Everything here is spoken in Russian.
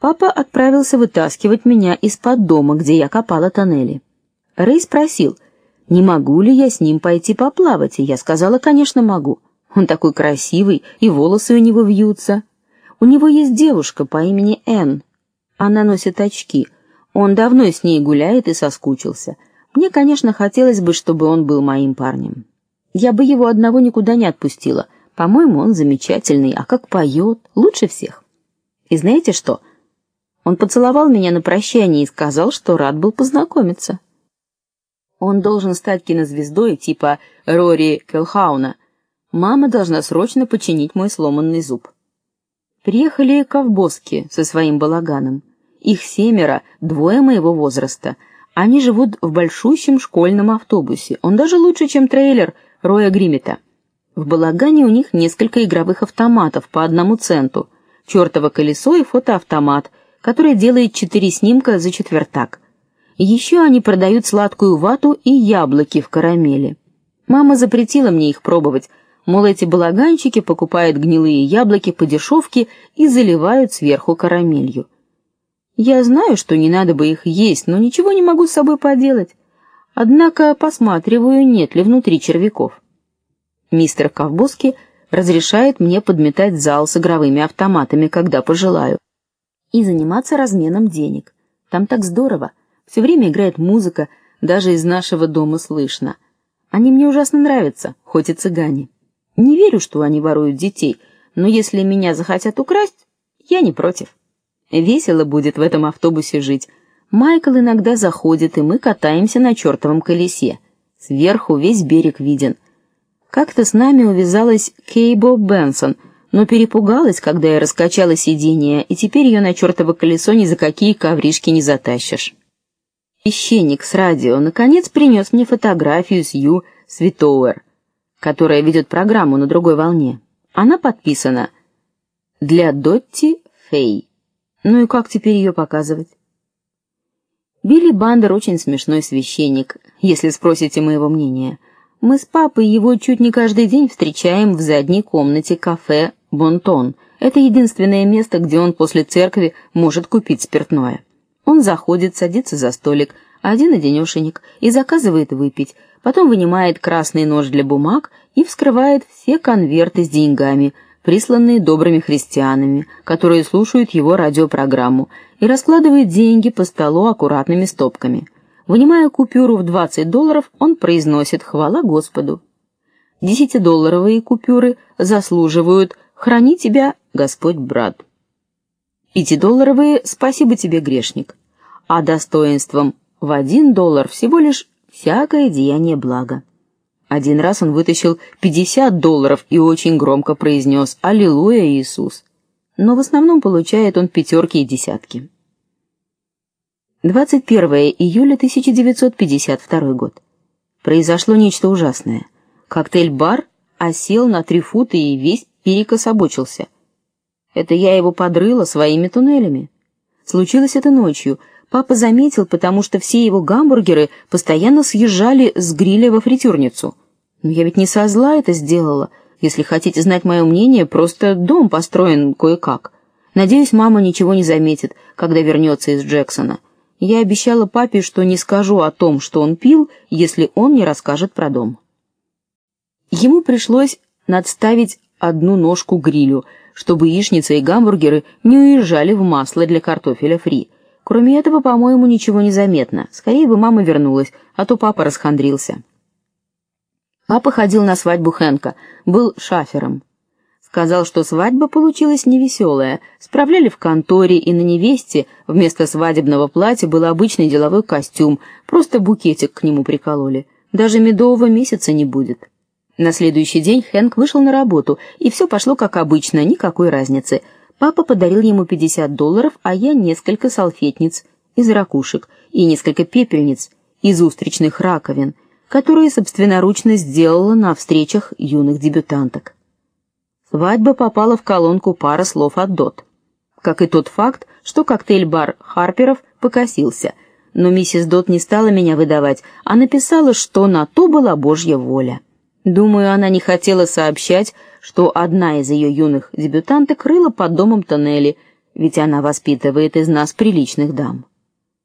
Папа отправился вытаскивать меня из-под дома, где я копала тоннели. Рэй спросил, не могу ли я с ним пойти поплавать, и я сказала, конечно, могу. Он такой красивый, и волосы у него вьются. У него есть девушка по имени Энн. Она носит очки. Он давно с ней гуляет и соскучился. Мне, конечно, хотелось бы, чтобы он был моим парнем. Я бы его одного никуда не отпустила. По-моему, он замечательный, а как поет, лучше всех. И знаете что? Он поцеловал меня на прощание и сказал, что рад был познакомиться. Он должен стать кинозвездой типа Рори Келхауна. Мама должна срочно починить мой сломанный зуб. Приехали ковбоски со своим балаганом. Их семеро, двое моего возраста. Они живут в большущем школьном автобусе. Он даже лучше, чем трейлер Роя Гримета. В балагане у них несколько игровых автоматов по одному центу, чертово колесо и фотоавтомат, который делает четыре снимка за четвертак. Еще они продают сладкую вату и яблоки в карамели. Мама запретила мне их пробовать, мол, эти балаганчики покупают гнилые яблоки по дешевке и заливают сверху карамелью. Я знаю, что не надо бы их есть, но ничего не могу с собой поделать. Однако посматриваю, нет ли внутри червяков. Мистер Ковбоски разрешает мне подметать зал с игровыми автоматами, когда пожелаю, и заниматься разменом денег. Там так здорово. Все время играет музыка, даже из нашего дома слышно. Они мне ужасно нравятся, хоть и цыгане. Не верю, что они воруют детей, но если меня захотят украсть, я не против. Весело будет в этом автобусе жить. Майкл иногда заходит, и мы катаемся на чертовом колесе. Сверху весь берег виден. Как-то с нами увязалась Кейбо Бенсон, но перепугалась, когда я раскачала сиденье, и теперь ее на чертово колесо ни за какие ковришки не затащишь. Священник с радио наконец принес мне фотографию Сью Свитоуэр, которая ведет программу на другой волне. Она подписана для Дотти Фей. Ну и как теперь ее показывать? Билли Бандер очень смешной священник, если спросите моего мнения. Мы с папой его чуть не каждый день встречаем в задней комнате кафе Бонтон. Это единственное место, где он после церкви может купить спиртное. Он заходит, садится за столик, один-одинешенек, и заказывает выпить, потом вынимает красный нож для бумаг и вскрывает все конверты с деньгами, присланные добрыми христианами, которые слушают его радиопрограмму, и раскладывает деньги по столу аккуратными стопками. Вынимая купюру в 20 долларов, он произносит: "Хвала Господу". Десятидолларовые купюры заслуживают: "Храни тебя Господь, брат". Пятидолларовые "Спасибо тебе, грешник" а достоинством в один доллар всего лишь всякое деяние блага. Один раз он вытащил 50 долларов и очень громко произнес «Аллилуйя, Иисус!», но в основном получает он пятерки и десятки. 21 июля 1952 год. Произошло нечто ужасное. Коктейль-бар осел на три фута и весь перекособочился. Это я его подрыла своими туннелями. Случилось это ночью. Папа заметил, потому что все его гамбургеры постоянно съезжали с гриля во фритюрницу. Но я ведь не со зла это сделала. Если хотите знать мое мнение, просто дом построен кое-как. Надеюсь, мама ничего не заметит, когда вернется из Джексона. Я обещала папе, что не скажу о том, что он пил, если он не расскажет про дом. Ему пришлось надставить одну ножку грилю, чтобы яичница и гамбургеры не уезжали в масло для картофеля фри. Кроме этого, по-моему, ничего не заметно. Скорее бы мама вернулась, а то папа расхандрился. Папа ходил на свадьбу Хенка, был шафером. Сказал, что свадьба получилась невеселая. Справляли в конторе, и на невесте вместо свадебного платья был обычный деловой костюм, просто букетик к нему прикололи. Даже медового месяца не будет. На следующий день Хэнк вышел на работу, и все пошло как обычно, никакой разницы. Папа подарил ему 50 долларов, а я несколько салфетниц из ракушек и несколько пепельниц из устричных раковин, которые собственноручно сделала на встречах юных дебютанток. Свадьба попала в колонку пара слов от Дот. Как и тот факт, что коктейль-бар Харперов покосился, но миссис Дот не стала меня выдавать, а написала, что на то была Божья воля. Думаю, она не хотела сообщать, что одна из ее юных дебютанток крыла под домом тоннели, ведь она воспитывает из нас приличных дам.